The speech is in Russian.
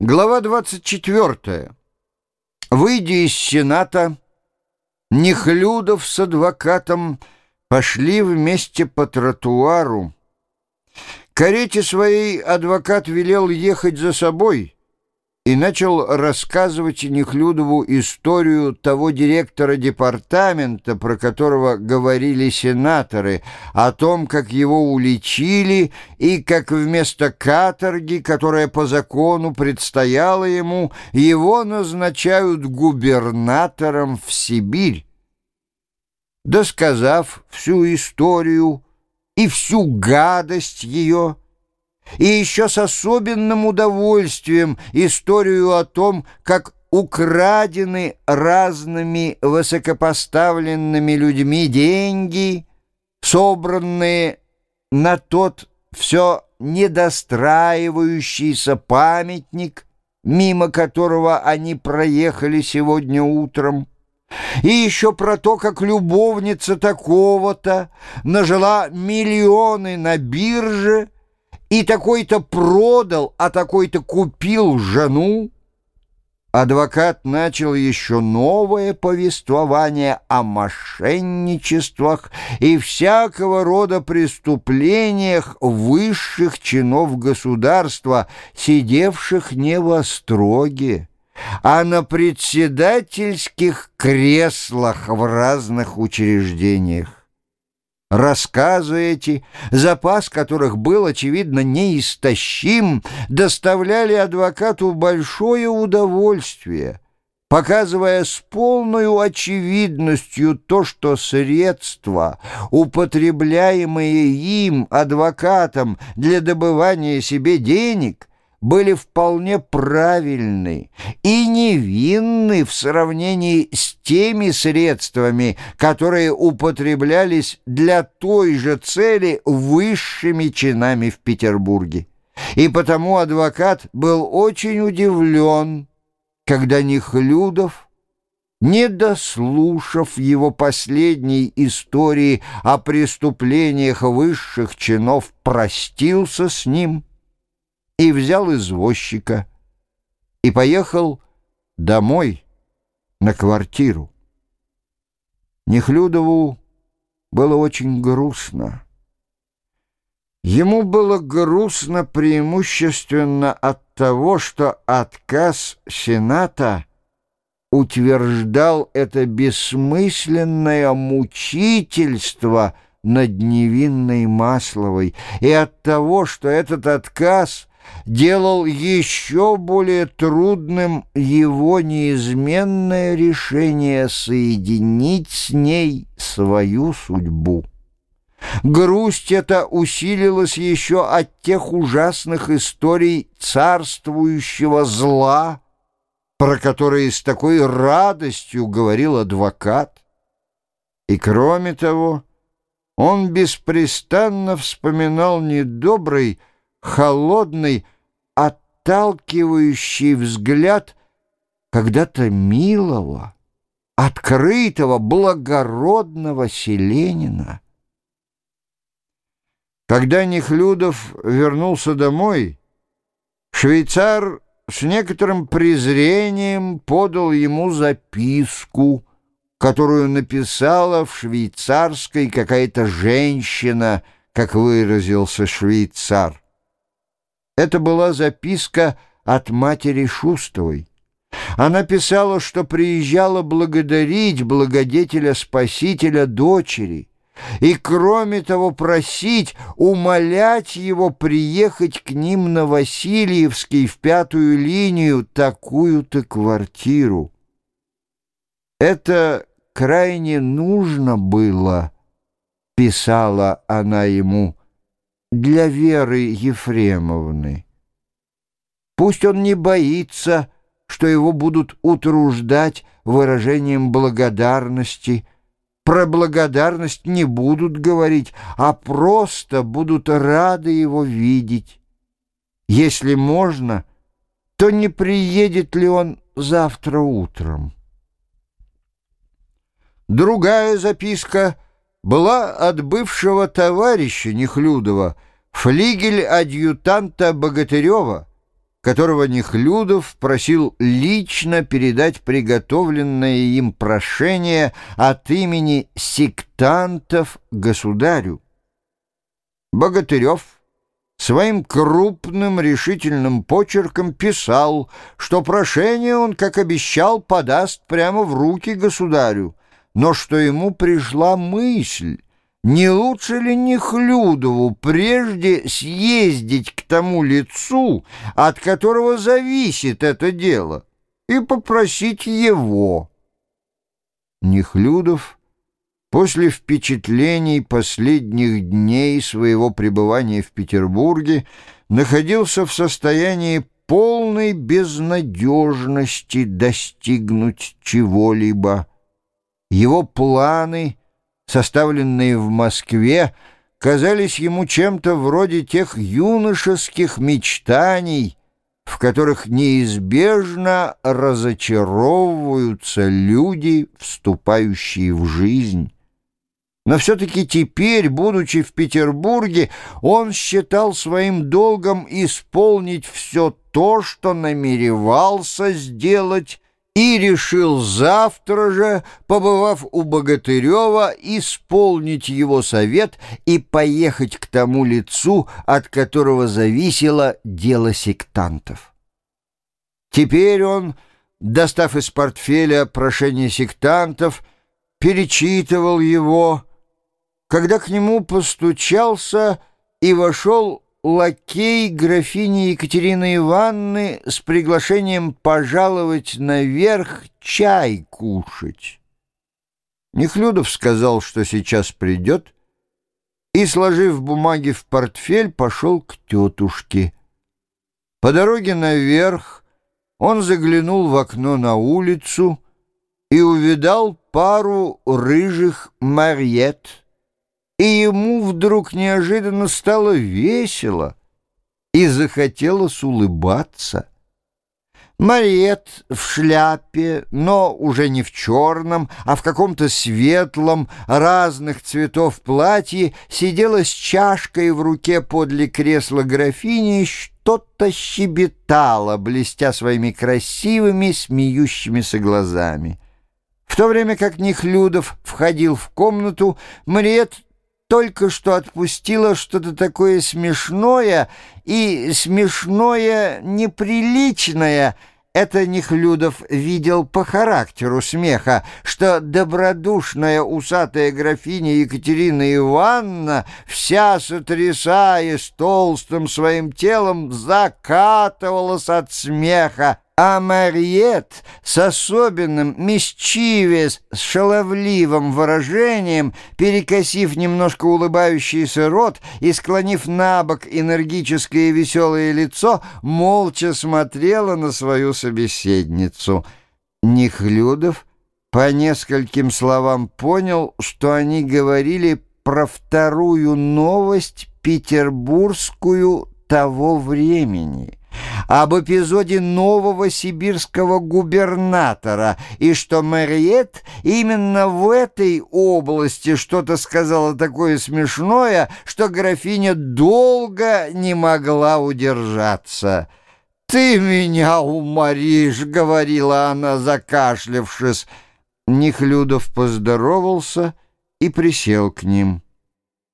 Глава 24. Выйдя из Сената, Нехлюдов с адвокатом пошли вместе по тротуару. Карете своей адвокат велел ехать за собой — и начал рассказывать Нехлюдову историю того директора департамента, про которого говорили сенаторы, о том, как его уличили и как вместо каторги, которая по закону предстояла ему, его назначают губернатором в Сибирь. Досказав всю историю и всю гадость ее, и еще с особенным удовольствием историю о том, как украдены разными высокопоставленными людьми деньги, собранные на тот все недостраивающийся памятник, мимо которого они проехали сегодня утром. И еще про то, как любовница такого-то нажила миллионы на бирже, и такой-то продал, а такой-то купил жену, адвокат начал еще новое повествование о мошенничествах и всякого рода преступлениях высших чинов государства, сидевших не во строге, а на председательских креслах в разных учреждениях. Рассказы эти, запас которых был, очевидно, неистощим, доставляли адвокату большое удовольствие, показывая с полной очевидностью то, что средства, употребляемые им, адвокатом, для добывания себе денег, были вполне правильны и невинны в сравнении с теми средствами, которые употреблялись для той же цели высшими чинами в Петербурге. И потому адвокат был очень удивлен, когда Нехлюдов, не дослушав его последней истории о преступлениях высших чинов, простился с ним – и взял извозчика и поехал домой на квартиру. Нехлюдову было очень грустно. Ему было грустно преимущественно от того, что отказ Сената утверждал это бессмысленное мучительство над невинной Масловой, и от того, что этот отказ делал еще более трудным его неизменное решение соединить с ней свою судьбу. Грусть эта усилилась еще от тех ужасных историй царствующего зла, про которые с такой радостью говорил адвокат. И кроме того, он беспрестанно вспоминал недобрый, холодный, отталкивающий взгляд когда-то милого, открытого, благородного селенина. Когда Нехлюдов вернулся домой, швейцар с некоторым презрением подал ему записку, которую написала в швейцарской какая-то женщина, как выразился швейцар. Это была записка от матери Шустовой. Она писала, что приезжала благодарить благодетеля-спасителя дочери и, кроме того, просить, умолять его приехать к ним на Васильевский в пятую линию такую-то квартиру. Это крайне нужно было, писала она ему, для Веры Ефремовны. Пусть он не боится, что его будут утруждать выражением благодарности. Про благодарность не будут говорить, а просто будут рады его видеть. Если можно, то не приедет ли он завтра утром? Другая записка — была от бывшего товарища Нехлюдова, флигель-адъютанта Богатырева, которого Нехлюдов просил лично передать приготовленное им прошение от имени сектантов государю. Богатырев своим крупным решительным почерком писал, что прошение он, как обещал, подаст прямо в руки государю, но что ему пришла мысль, не лучше ли Нехлюдову прежде съездить к тому лицу, от которого зависит это дело, и попросить его? Нехлюдов после впечатлений последних дней своего пребывания в Петербурге находился в состоянии полной безнадежности достигнуть чего-либо. Его планы — составленные в Москве, казались ему чем-то вроде тех юношеских мечтаний, в которых неизбежно разочаровываются люди, вступающие в жизнь. Но все-таки теперь, будучи в Петербурге, он считал своим долгом исполнить все то, что намеревался сделать и решил завтра же, побывав у Богатырева, исполнить его совет и поехать к тому лицу, от которого зависело дело сектантов. Теперь он, достав из портфеля прошение сектантов, перечитывал его, когда к нему постучался и вошел лакей графини Екатерины Ивановны с приглашением пожаловать наверх чай кушать. Нехлюдов сказал, что сейчас придет, и, сложив бумаги в портфель, пошел к тетушке. По дороге наверх он заглянул в окно на улицу и увидал пару рыжих марьет — и ему вдруг неожиданно стало весело и захотелось улыбаться. Мариет в шляпе, но уже не в черном, а в каком-то светлом, разных цветов платье, сидела с чашкой в руке подле кресла графини и что-то щебетала, блестя своими красивыми, смеющимися глазами. В то время как Нехлюдов входил в комнату, Мариет только что отпустила что-то такое смешное и смешное неприличное. Это Нехлюдов видел по характеру смеха, что добродушная усатая графиня Екатерина Ивановна, вся сотрясаясь толстым своим телом, закатывалась от смеха, а Мариет с особенным мисчивес, с шаловливым выражением, перекосив немножко улыбающийся рот и склонив на бок энергическое и веселое лицо, молча смотрела на свою собеседницу. Нехлюдов по нескольким словам понял, что они говорили про вторую новость петербургскую того времени — об эпизоде нового сибирского губернатора и что Мэриет именно в этой области что-то сказала такое смешное, что графиня долго не могла удержаться. «Ты меня уморишь», — говорила она, закашлявшись. Нехлюдов поздоровался и присел к ним.